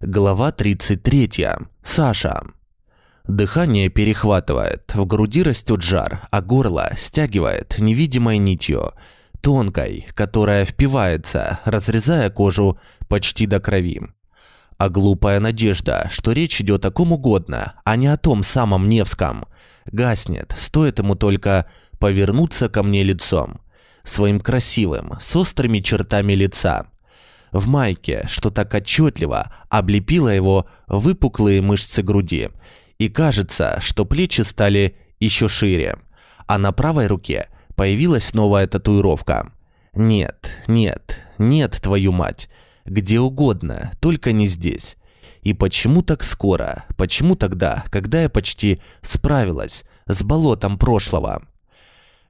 Глава 33. Саша. Дыхание перехватывает, в груди растет жар, а горло стягивает невидимой нитью, тонкой, которая впивается, разрезая кожу почти до крови. А глупая надежда, что речь идет о ком угодно, а не о том самом Невском, гаснет, стоит ему только повернуться ко мне лицом, своим красивым, с острыми чертами лица – в майке, что так отчетливо облепило его выпуклые мышцы груди. И кажется, что плечи стали еще шире. А на правой руке появилась новая татуировка. Нет, нет, нет, твою мать. Где угодно, только не здесь. И почему так скоро? Почему тогда, когда я почти справилась с болотом прошлого?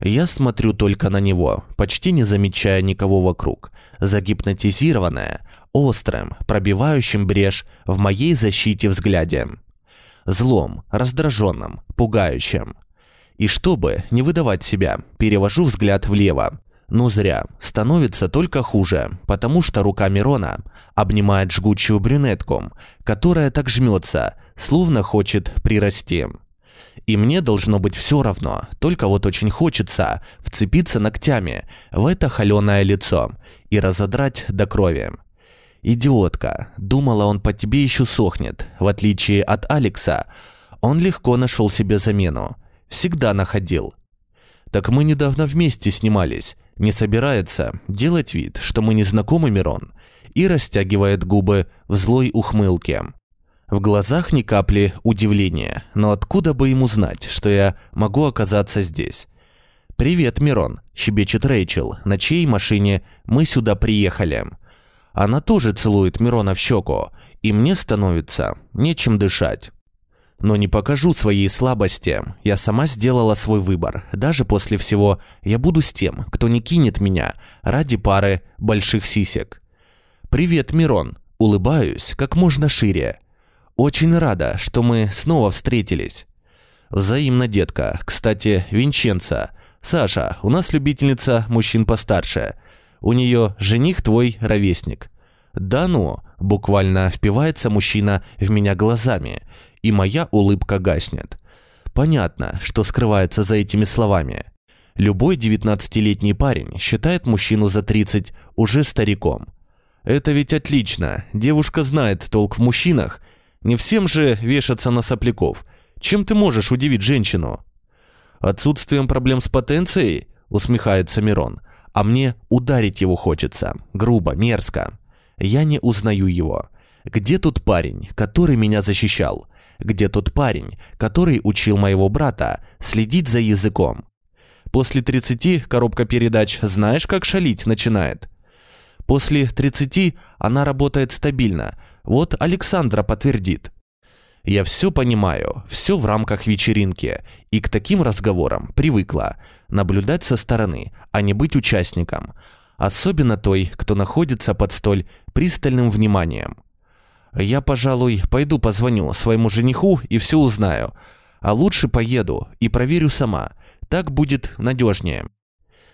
Я смотрю только на него, почти не замечая никого вокруг, загипнотизированная, острым, пробивающим брешь в моей защите взгляде. Злом, раздраженным, пугающим. И чтобы не выдавать себя, перевожу взгляд влево. Но зря, становится только хуже, потому что рука Мирона обнимает жгучую брюнетку, которая так жмется, словно хочет прирасти. И мне должно быть все равно, только вот очень хочется вцепиться ногтями в это холеное лицо и разодрать до крови. «Идиотка, думала, он по тебе еще сохнет. В отличие от Алекса, он легко нашел себе замену. Всегда находил. Так мы недавно вместе снимались. Не собирается делать вид, что мы не знакомы, Мирон, и растягивает губы в злой ухмылке. В глазах ни капли удивления, но откуда бы ему знать, что я могу оказаться здесь? «Привет, Мирон», – щебечет Рэйчел, на чьей машине мы сюда приехали. Она тоже целует Мирона в щеку, и мне становится нечем дышать. Но не покажу своей слабости. Я сама сделала свой выбор. Даже после всего я буду с тем, кто не кинет меня ради пары больших сисек. «Привет, Мирон», улыбаюсь как можно шире. Очень рада, что мы снова встретились. Взаимно, детка. Кстати, Винченца. Саша, у нас любительница мужчин постарше. У нее жених твой ровесник. Да ну, буквально впивается мужчина в меня глазами, и моя улыбка гаснет. Понятно, что скрывается за этими словами. Любой 19-летний парень считает мужчину за 30 уже стариком. Это ведь отлично. Девушка знает толк в мужчинах не всем же вешаться на сопляков. Чем ты можешь удивить женщину? Отсутствием проблем с потенцией, усмехается Мирон. А мне ударить его хочется. Грубо, мерзко. Я не узнаю его. Где тот парень, который меня защищал? Где тот парень, который учил моего брата следить за языком? После 30 коробка передач знаешь, как шалить начинает? После 30 она работает стабильно, вот Александра подтвердит. Я все понимаю, все в рамках вечеринки, и к таким разговорам привыкла наблюдать со стороны, а не быть участником, особенно той, кто находится под столь пристальным вниманием. Я, пожалуй, пойду позвоню своему жениху и все узнаю, а лучше поеду и проверю сама, так будет надежнее.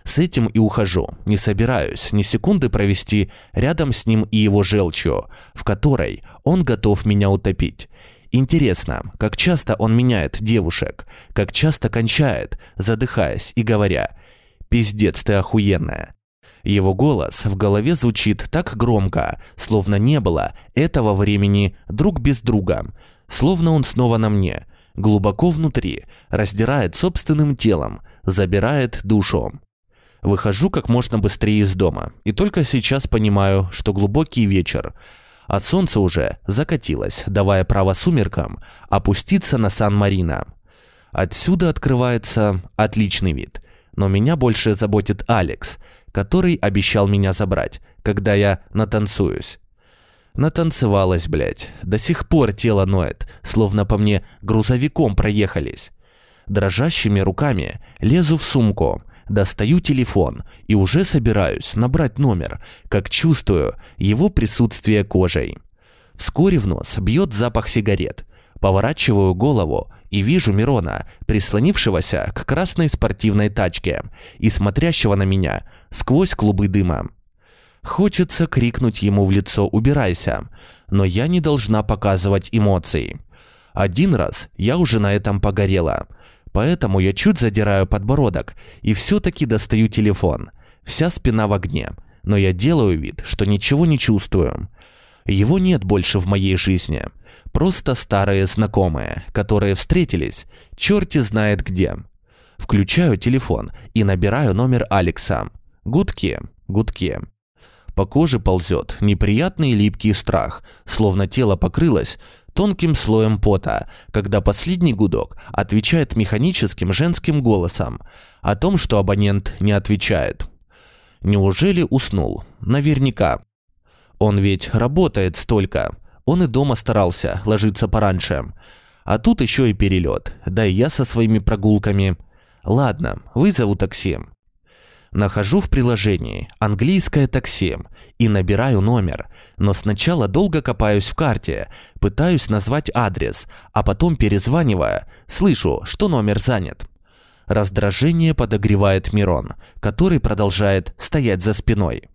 С этим и ухожу, не собираюсь ни секунды провести рядом с ним и его желчью, в которой он готов меня утопить. Интересно, как часто он меняет девушек, как часто кончает, задыхаясь и говоря «Пиздец ты охуенная». Его голос в голове звучит так громко, словно не было этого времени друг без друга, словно он снова на мне, глубоко внутри, раздирает собственным телом, забирает душу. Выхожу как можно быстрее из дома, и только сейчас понимаю, что глубокий вечер, а солнце уже закатилось, давая право сумеркам опуститься на Сан-Марино. Отсюда открывается отличный вид, но меня больше заботит Алекс, который обещал меня забрать, когда я натанцуюсь. Натанцевалась, блядь. До сих пор тело ноет, словно по мне грузовиком проехались. Дрожащими руками лезу в сумку – Достаю телефон и уже собираюсь набрать номер, как чувствую его присутствие кожей. Вскоре в нос бьет запах сигарет. Поворачиваю голову и вижу Мирона, прислонившегося к красной спортивной тачке и смотрящего на меня сквозь клубы дыма. Хочется крикнуть ему в лицо «убирайся», но я не должна показывать эмоций. Один раз я уже на этом погорела, поэтому я чуть задираю подбородок и все-таки достаю телефон. Вся спина в огне, но я делаю вид, что ничего не чувствую. Его нет больше в моей жизни. Просто старые знакомые, которые встретились, черти знает где. Включаю телефон и набираю номер Алекса. Гудки, гудки. По коже ползет неприятный липкий страх, словно тело покрылось тонким слоем пота, когда последний гудок отвечает механическим женским голосом о том, что абонент не отвечает. Неужели уснул? Наверняка. Он ведь работает столько. Он и дома старался ложиться пораньше. А тут еще и перелет, да и я со своими прогулками. Ладно, вызову такси. Нахожу в приложении «Английское такси» и набираю номер, но сначала долго копаюсь в карте, пытаюсь назвать адрес, а потом перезванивая, слышу, что номер занят. Раздражение подогревает Мирон, который продолжает стоять за спиной.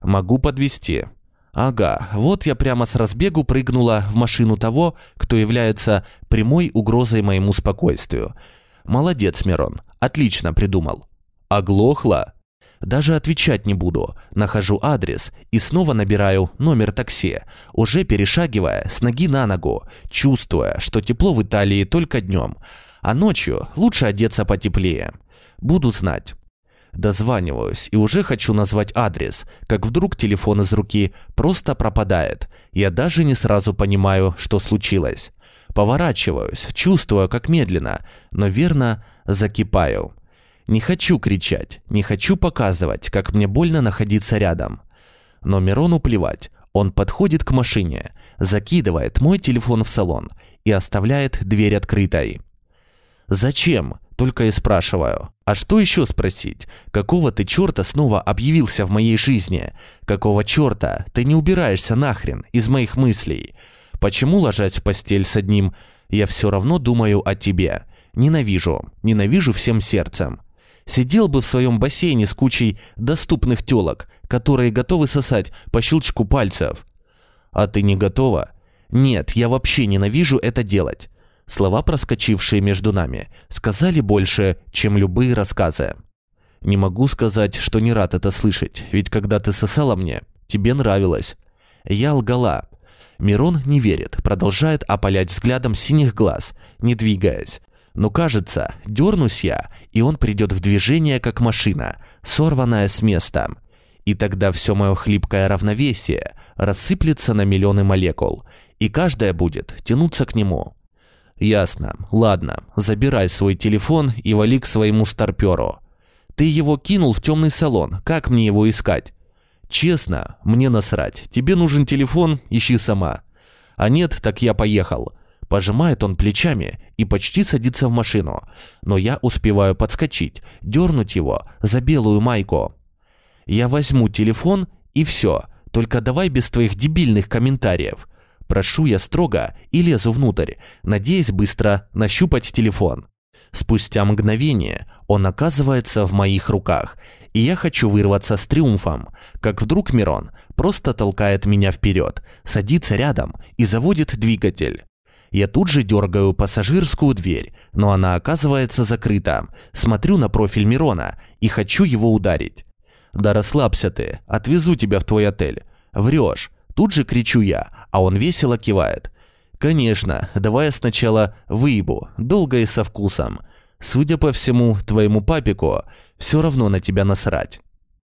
«Могу подвести. Ага, вот я прямо с разбегу прыгнула в машину того, кто является прямой угрозой моему спокойствию. Молодец, Мирон, отлично придумал. Оглохла? Даже отвечать не буду. Нахожу адрес и снова набираю номер такси, уже перешагивая с ноги на ногу, чувствуя, что тепло в Италии только днем, а ночью лучше одеться потеплее. Буду знать. Дозваниваюсь и уже хочу назвать адрес, как вдруг телефон из руки просто пропадает. Я даже не сразу понимаю, что случилось. Поворачиваюсь, чувствую, как медленно, но верно закипаю. Не хочу кричать, не хочу показывать, как мне больно находиться рядом. Но Мирону плевать. Он подходит к машине, закидывает мой телефон в салон и оставляет дверь открытой. «Зачем?» – только и спрашиваю. «А что еще спросить? Какого ты черта снова объявился в моей жизни? Какого черта ты не убираешься нахрен из моих мыслей? Почему ложась в постель с одним? Я все равно думаю о тебе. Ненавижу, ненавижу всем сердцем. Сидел бы в своем бассейне с кучей доступных телок, которые готовы сосать по щелчку пальцев. А ты не готова? Нет, я вообще ненавижу это делать. Слова, проскочившие между нами, сказали больше, чем любые рассказы. Не могу сказать, что не рад это слышать, ведь когда ты сосала мне, тебе нравилось. Я лгала. Мирон не верит, продолжает опалять взглядом синих глаз, не двигаясь. Но кажется, дернусь я, и он придет в движение, как машина, сорванная с места. И тогда все мое хлипкое равновесие рассыплется на миллионы молекул, и каждая будет тянуться к нему. Ясно. Ладно, забирай свой телефон и вали к своему старперу. Ты его кинул в темный салон, как мне его искать? Честно, мне насрать. Тебе нужен телефон, ищи сама. А нет, так я поехал. Пожимает он плечами и почти садится в машину, но я успеваю подскочить, дернуть его за белую майку. Я возьму телефон и все, только давай без твоих дебильных комментариев. Прошу я строго и лезу внутрь, надеясь быстро нащупать телефон. Спустя мгновение он оказывается в моих руках, и я хочу вырваться с триумфом, как вдруг Мирон просто толкает меня вперед, садится рядом и заводит двигатель. Я тут же дергаю пассажирскую дверь, но она оказывается закрыта. Смотрю на профиль Мирона и хочу его ударить. «Да расслабься ты, отвезу тебя в твой отель». «Врешь». Тут же кричу я, а он весело кивает. «Конечно, давай я сначала выебу, долго и со вкусом. Судя по всему, твоему папику все равно на тебя насрать».